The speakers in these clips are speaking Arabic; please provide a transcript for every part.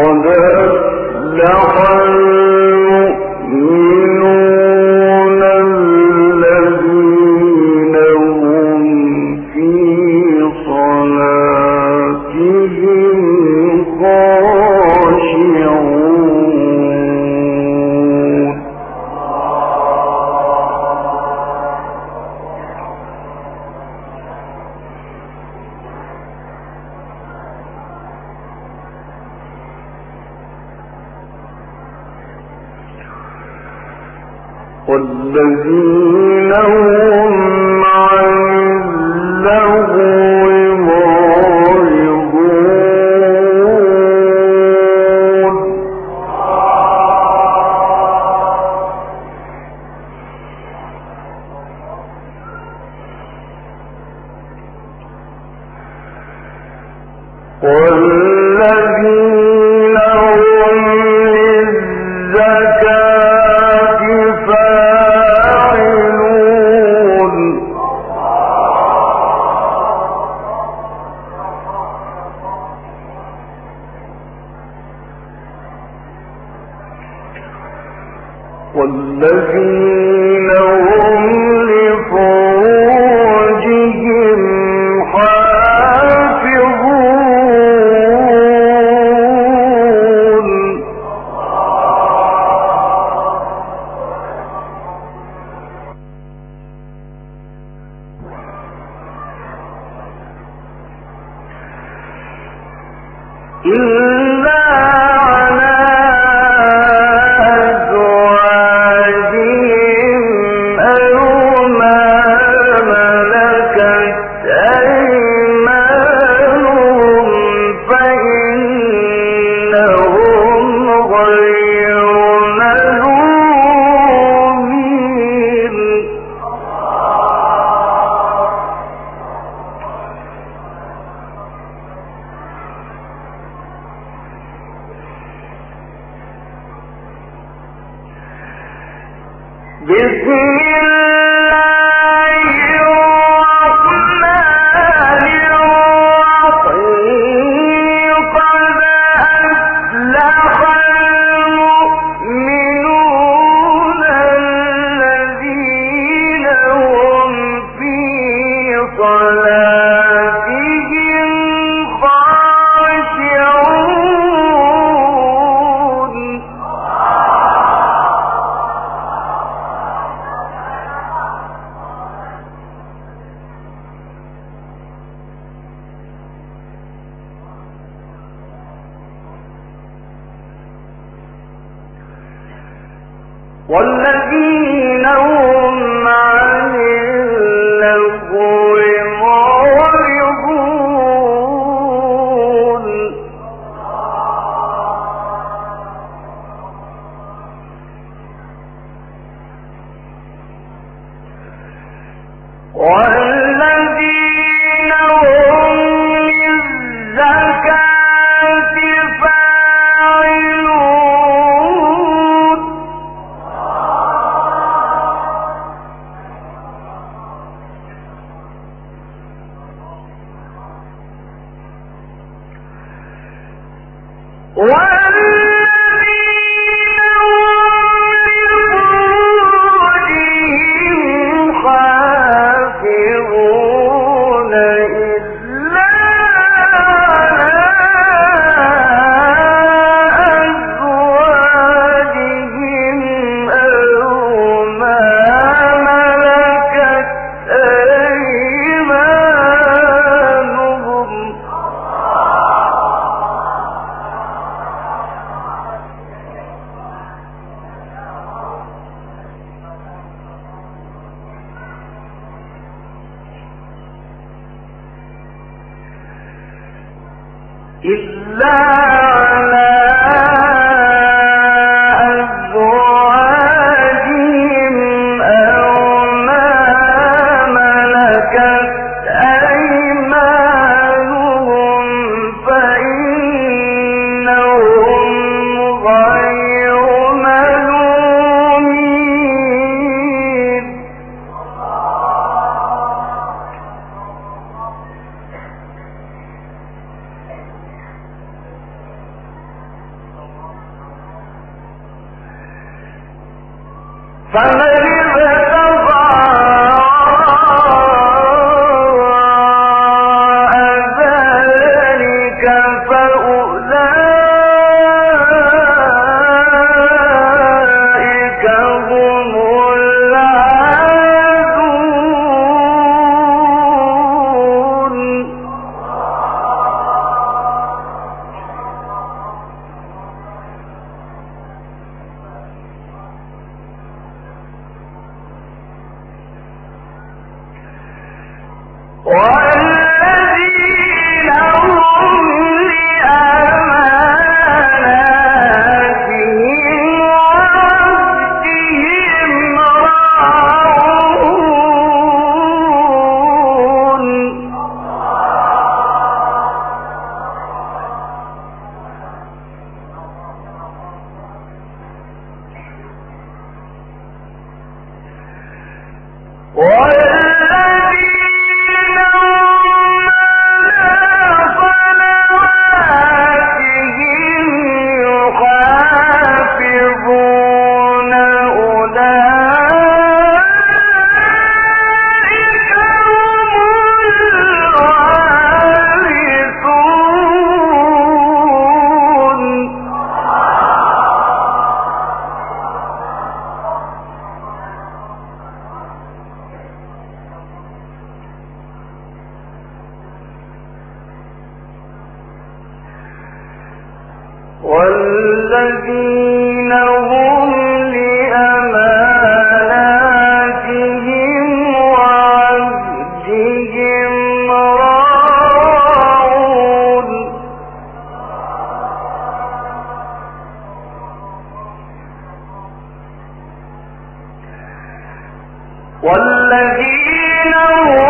قد أفلح والذين هم والذين إلا Sunday والذين هم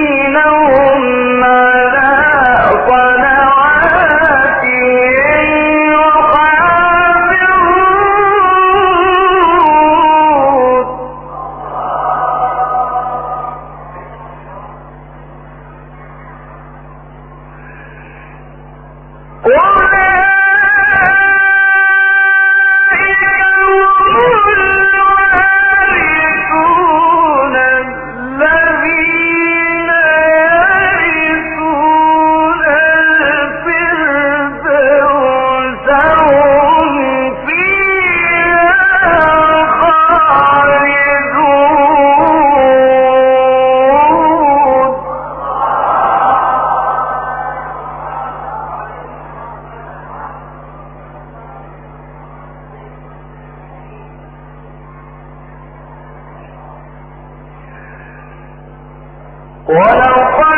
ولو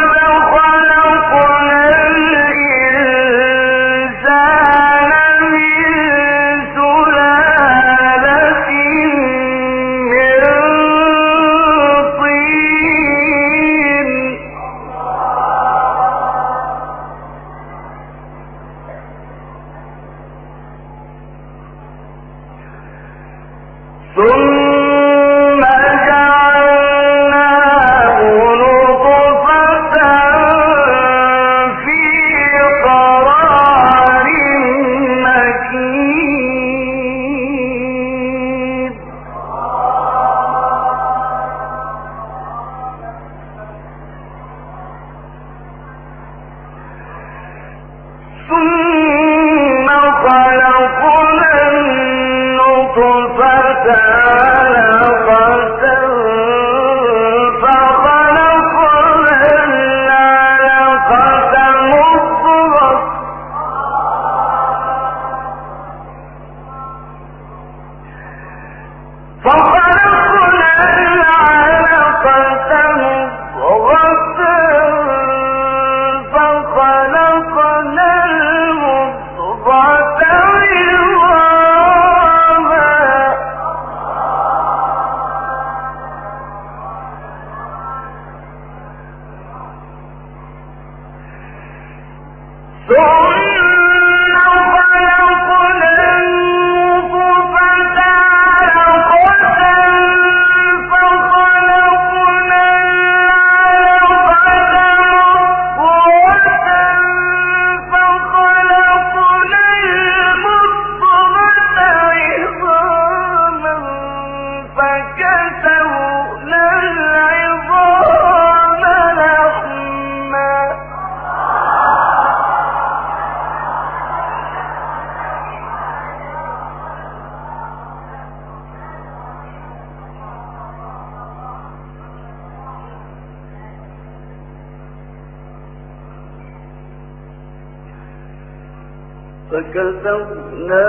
فكسونا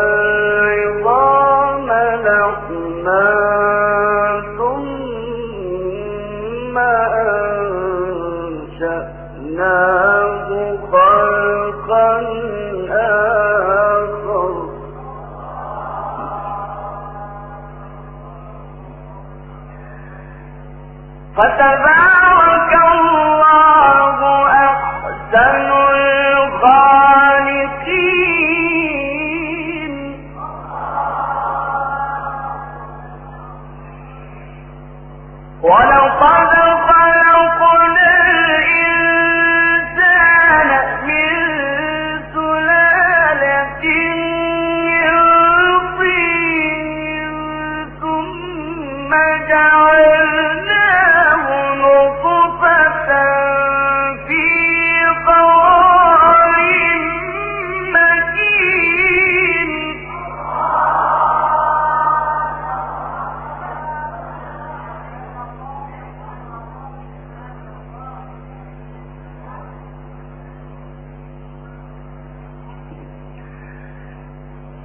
العظام لحما ثم أنشأناه خلقا آخر. فتبارك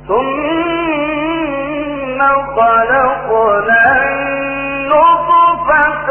ثم خلقنا النطفة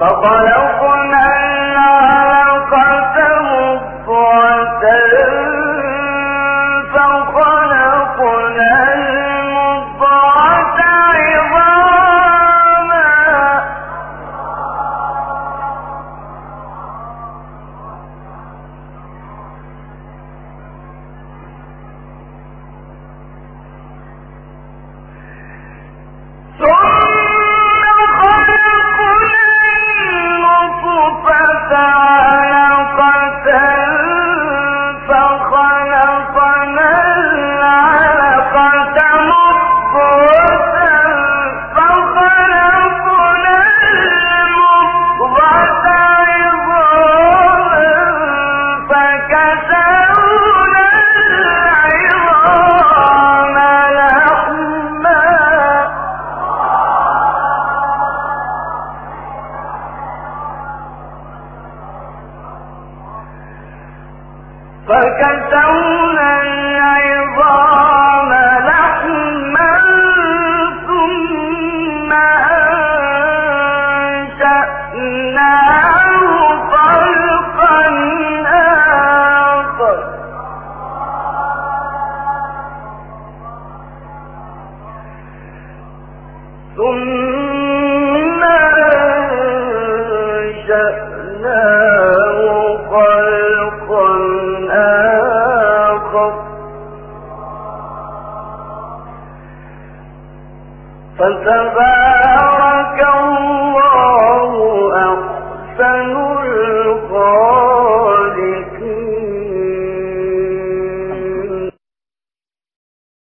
فخلقنا العلقة مضغة ثم